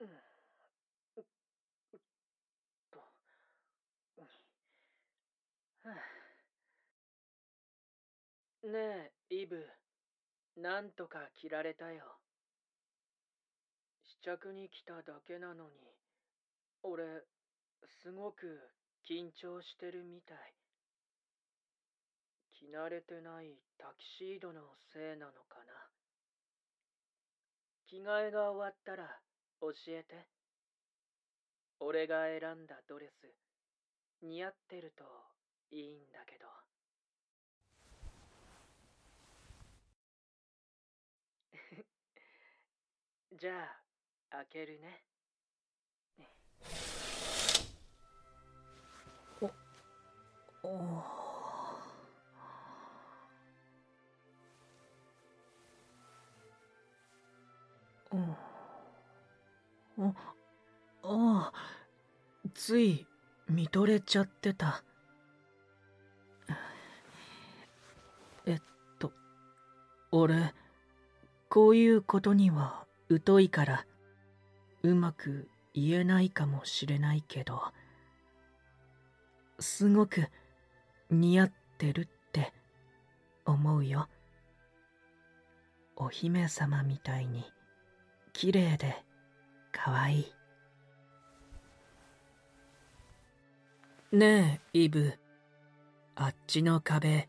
うん、う、うっと、うん。はあねえ、イブ。なんとか着られたよ。試着に来ただけなのに、俺、すごく緊張してるみたい。着慣れてないタキシードのせいなのかな。着替えが終わったら教えて。俺が選んだドレス、似合ってるといいんだけど。じゃあ、開けるね。お、おあ、ああ、つい見とれちゃってた。えっと、俺、こういうことには疎いから、うまく言えないかもしれないけど、すごく似合ってるって思うよ。お姫様みたいに綺麗で可愛い。ねえ、イブ。あっちの壁、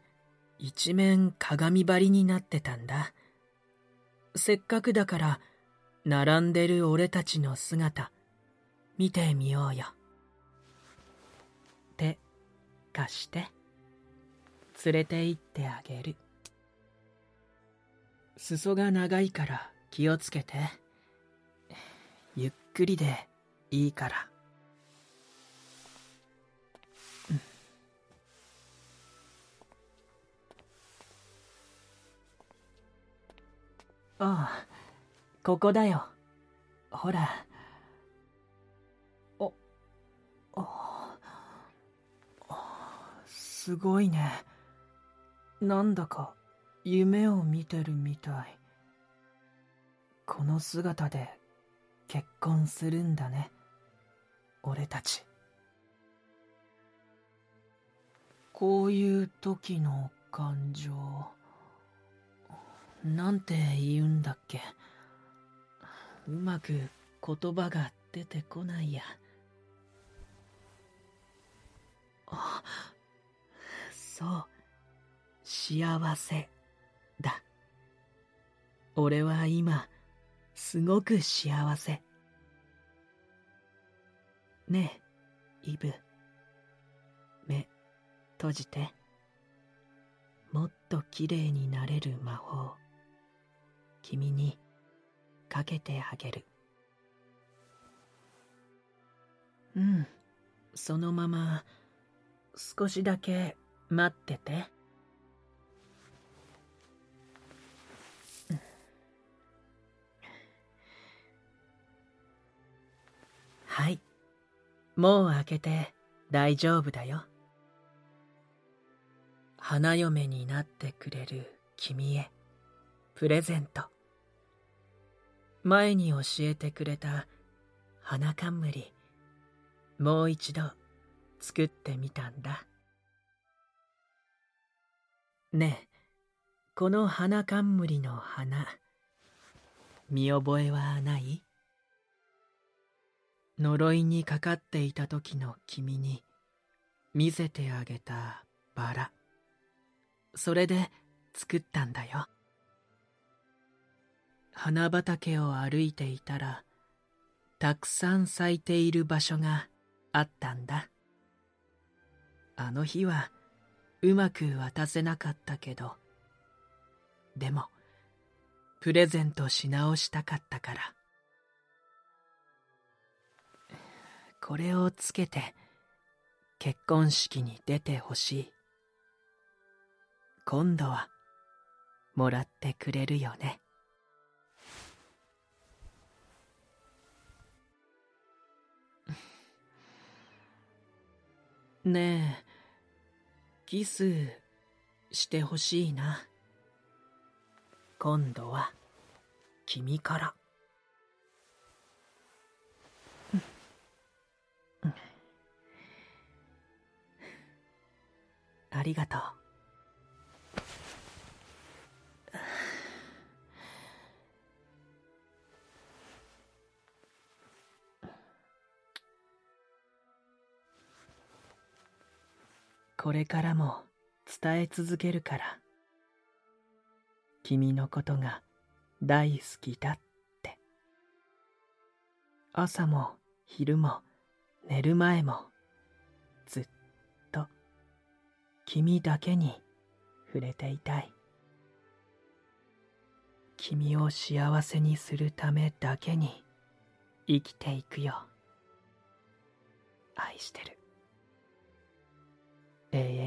一面鏡張りになってたんだ。せっかくだから、並んでる俺たちの姿、見てみようよ。手、貸して。連れて行ってあげる。裾が長いから気をつけて。ゆっくりでいいから。ああ。ここだよ。ほら。お、あ、すごいね。なんだか夢を見てるみたい。この姿で結婚するんだね。俺たち。こういう時の感情。なんて言うんだっけ。うまく言葉が出てこないや。あ、そう。幸せだ。俺は今、すごく幸せ。ねえ、イブ。目、閉じて。もっと綺麗になれる魔法。君にかけてあげる。うん、そのまま少しだけ待ってて。もう開けて大丈夫だよ。花嫁になってくれる君へプレゼント。前に教えてくれた花冠、もう一度作ってみたんだ。ねえ、この花冠の花、見覚えはない？呪いにかかっていた時の君に見せてあげたバラ。それで作ったんだよ。花畑を歩いていたら、たくさん咲いている場所があったんだ。あの日はうまく渡せなかったけど、でも、プレゼントし直したかったから。これをつけて結婚式に出てほしい。今度はもらってくれるよね。ねえ、キスしてほしいな。今度は君から。りがとう。これからも伝え続けるから。君のことが大好きだって。朝も昼も寝る前も君だけに触れていたい。君を幸せにするためだけに生きていくよ。愛してる。永遠。